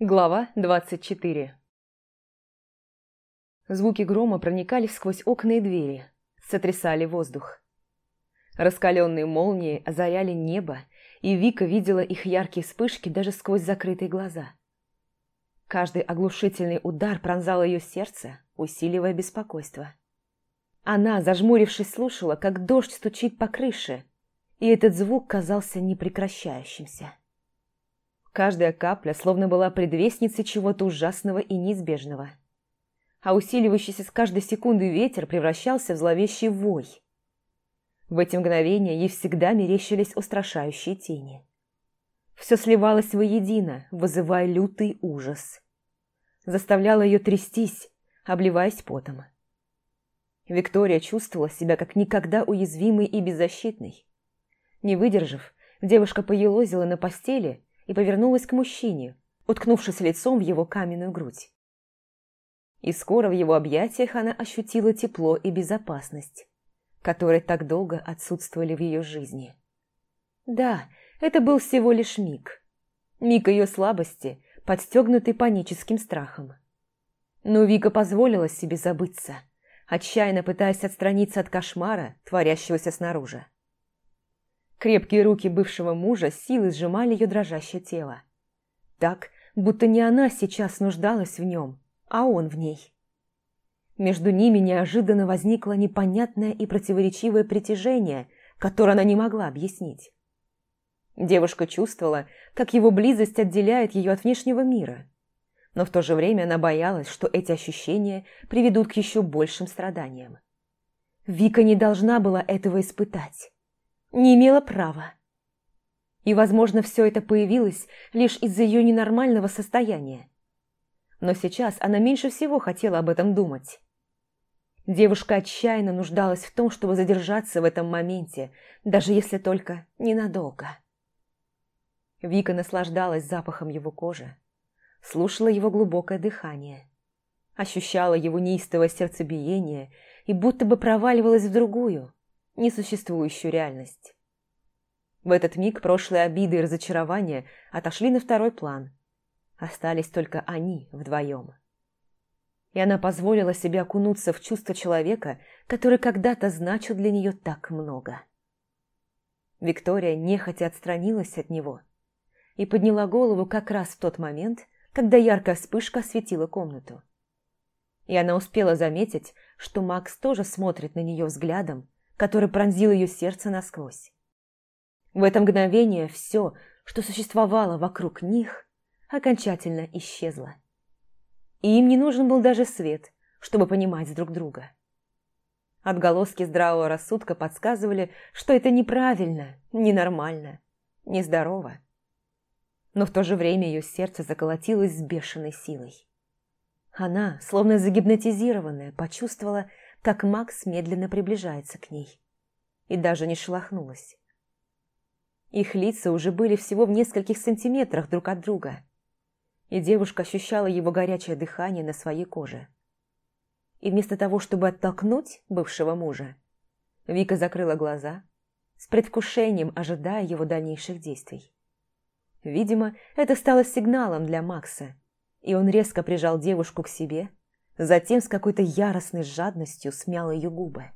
Глава 24 Звуки грома проникали сквозь окна и двери, сотрясали воздух. Раскаленные молнии озаряли небо, и Вика видела их яркие вспышки даже сквозь закрытые глаза. Каждый оглушительный удар пронзал ее сердце, усиливая беспокойство. Она, зажмурившись, слушала, как дождь стучит по крыше, и этот звук казался непрекращающимся. Каждая капля словно была предвестницей чего-то ужасного и неизбежного. А усиливающийся с каждой секунды ветер превращался в зловещий вой. В эти мгновения ей всегда мерещились устрашающие тени. Все сливалось воедино, вызывая лютый ужас. Заставляло ее трястись, обливаясь потом. Виктория чувствовала себя как никогда уязвимой и беззащитной. Не выдержав, девушка поелозила на постели и повернулась к мужчине, уткнувшись лицом в его каменную грудь. И скоро в его объятиях она ощутила тепло и безопасность, которые так долго отсутствовали в ее жизни. Да, это был всего лишь миг. Миг ее слабости, подстегнутый паническим страхом. Но Вика позволила себе забыться, отчаянно пытаясь отстраниться от кошмара, творящегося снаружи. Крепкие руки бывшего мужа силой сжимали ее дрожащее тело. Так, будто не она сейчас нуждалась в нем, а он в ней. Между ними неожиданно возникло непонятное и противоречивое притяжение, которое она не могла объяснить. Девушка чувствовала, как его близость отделяет ее от внешнего мира. Но в то же время она боялась, что эти ощущения приведут к еще большим страданиям. Вика не должна была этого испытать не имела права. И, возможно, все это появилось лишь из-за ее ненормального состояния. Но сейчас она меньше всего хотела об этом думать. Девушка отчаянно нуждалась в том, чтобы задержаться в этом моменте, даже если только ненадолго. Вика наслаждалась запахом его кожи, слушала его глубокое дыхание, ощущала его неистовое сердцебиение и будто бы проваливалась в другую, несуществующую реальность. В этот миг прошлые обиды и разочарования отошли на второй план. Остались только они вдвоем. И она позволила себе окунуться в чувство человека, который когда-то значил для нее так много. Виктория нехотя отстранилась от него и подняла голову как раз в тот момент, когда яркая вспышка осветила комнату. И она успела заметить, что Макс тоже смотрит на нее взглядом, который пронзил ее сердце насквозь. В это мгновение все, что существовало вокруг них, окончательно исчезло. И им не нужен был даже свет, чтобы понимать друг друга. Отголоски здравого рассудка подсказывали, что это неправильно, ненормально, нездорово. Но в то же время ее сердце заколотилось с бешеной силой. Она, словно загипнотизированная, почувствовала, как Макс медленно приближается к ней. И даже не шелохнулась. Их лица уже были всего в нескольких сантиметрах друг от друга. И девушка ощущала его горячее дыхание на своей коже. И вместо того, чтобы оттолкнуть бывшего мужа, Вика закрыла глаза, с предвкушением ожидая его дальнейших действий. Видимо, это стало сигналом для Макса, и он резко прижал девушку к себе, Затем с какой-то яростной жадностью смял ее губы.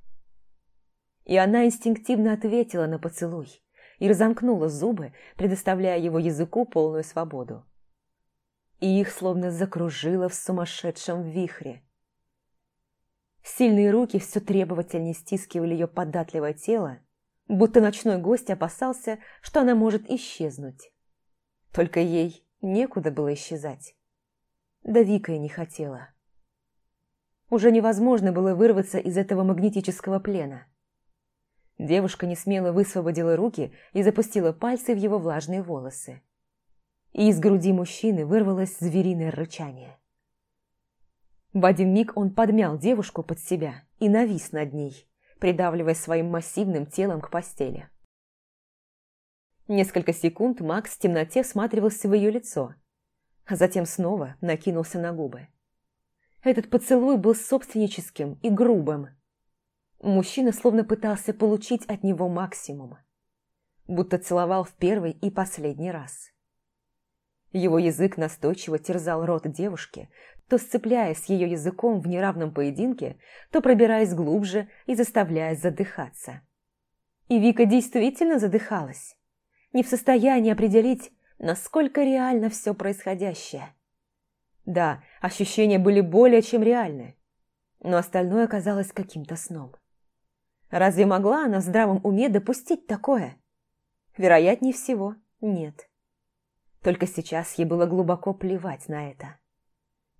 И она инстинктивно ответила на поцелуй и разомкнула зубы, предоставляя его языку полную свободу. И их словно закружило в сумасшедшем вихре. Сильные руки все требовательнее стискивали ее податливое тело, будто ночной гость опасался, что она может исчезнуть. Только ей некуда было исчезать. Да Вика и не хотела. Уже невозможно было вырваться из этого магнетического плена. Девушка несмело высвободила руки и запустила пальцы в его влажные волосы. И из груди мужчины вырвалось звериное рычание. В один миг он подмял девушку под себя и навис над ней, придавливая своим массивным телом к постели. Несколько секунд Макс в темноте всматривался в ее лицо, а затем снова накинулся на губы. Этот поцелуй был собственническим и грубым. Мужчина словно пытался получить от него максимум. Будто целовал в первый и последний раз. Его язык настойчиво терзал рот девушки, то сцепляясь с ее языком в неравном поединке, то пробираясь глубже и заставляя задыхаться. И Вика действительно задыхалась, не в состоянии определить, насколько реально все происходящее. Да, ощущения были более чем реальны, но остальное оказалось каким-то сном. Разве могла она в здравом уме допустить такое? Вероятнее всего, нет. Только сейчас ей было глубоко плевать на это.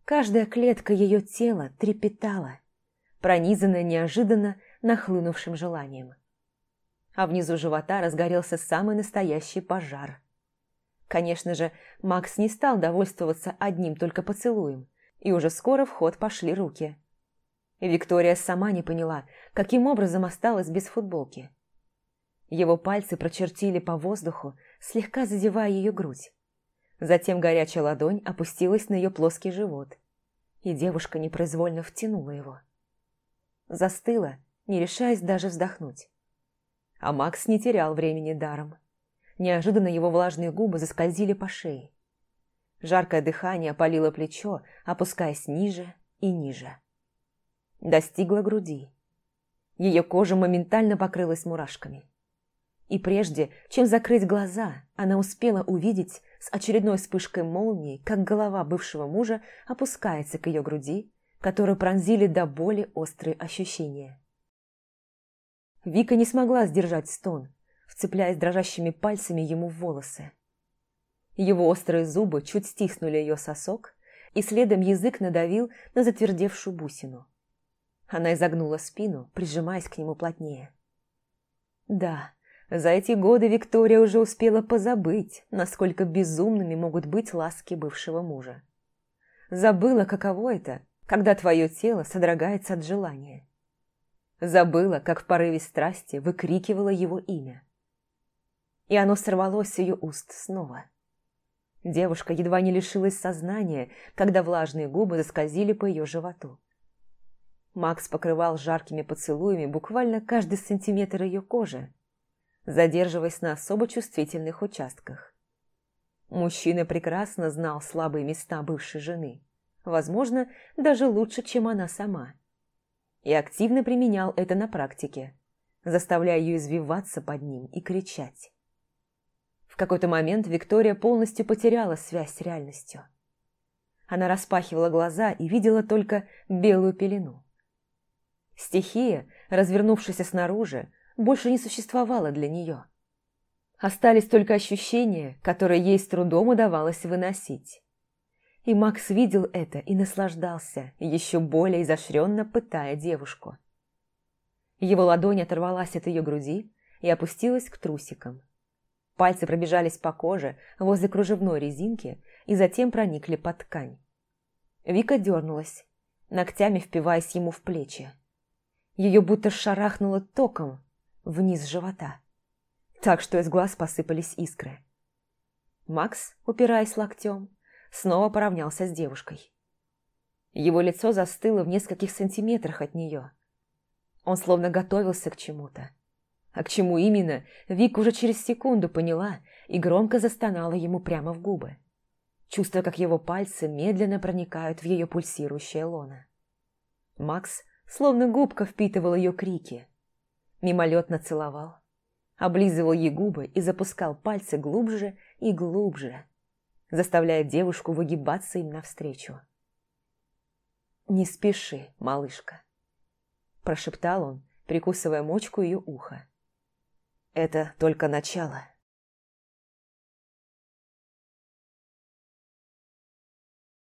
Каждая клетка ее тела трепетала, пронизанная неожиданно нахлынувшим желанием. А внизу живота разгорелся самый настоящий пожар. Конечно же, Макс не стал довольствоваться одним только поцелуем, и уже скоро в ход пошли руки. Виктория сама не поняла, каким образом осталась без футболки. Его пальцы прочертили по воздуху, слегка задевая ее грудь. Затем горячая ладонь опустилась на ее плоский живот, и девушка непроизвольно втянула его. Застыла, не решаясь даже вздохнуть. А Макс не терял времени даром. Неожиданно его влажные губы заскользили по шее. Жаркое дыхание опалило плечо, опускаясь ниже и ниже. Достигла груди. Ее кожа моментально покрылась мурашками. И прежде, чем закрыть глаза, она успела увидеть с очередной вспышкой молнии, как голова бывшего мужа опускается к ее груди, которую пронзили до боли острые ощущения. Вика не смогла сдержать стон, вцепляясь дрожащими пальцами ему в волосы. Его острые зубы чуть стиснули ее сосок, и следом язык надавил на затвердевшую бусину. Она изогнула спину, прижимаясь к нему плотнее. Да, за эти годы Виктория уже успела позабыть, насколько безумными могут быть ласки бывшего мужа. Забыла, каково это, когда твое тело содрогается от желания. Забыла, как в порыве страсти выкрикивала его имя. И оно сорвалось с ее уст снова. Девушка едва не лишилась сознания, когда влажные губы заскользили по ее животу. Макс покрывал жаркими поцелуями буквально каждый сантиметр ее кожи, задерживаясь на особо чувствительных участках. Мужчина прекрасно знал слабые места бывшей жены, возможно, даже лучше, чем она сама, и активно применял это на практике, заставляя ее извиваться под ним и кричать. Какой-то момент Виктория полностью потеряла связь с реальностью. Она распахивала глаза и видела только белую пелену. Стихия, развернувшаяся снаружи, больше не существовало для нее. Остались только ощущения, которые ей с трудом удавалось выносить. И Макс видел это и наслаждался, еще более изощренно пытая девушку. Его ладонь оторвалась от ее груди и опустилась к трусикам. Пальцы пробежались по коже возле кружевной резинки и затем проникли под ткань. Вика дернулась, ногтями впиваясь ему в плечи. Ее будто шарахнуло током, вниз живота, так что из глаз посыпались искры. Макс, упираясь локтем, снова поравнялся с девушкой. Его лицо застыло в нескольких сантиметрах от нее. Он словно готовился к чему-то. А к чему именно, Вик уже через секунду поняла и громко застонала ему прямо в губы, чувствуя, как его пальцы медленно проникают в ее пульсирующее лоно. Макс словно губка впитывал ее крики, мимолетно целовал, облизывал ей губы и запускал пальцы глубже и глубже, заставляя девушку выгибаться им навстречу. «Не спеши, малышка», – прошептал он, прикусывая мочку ее уха. «Это только начало».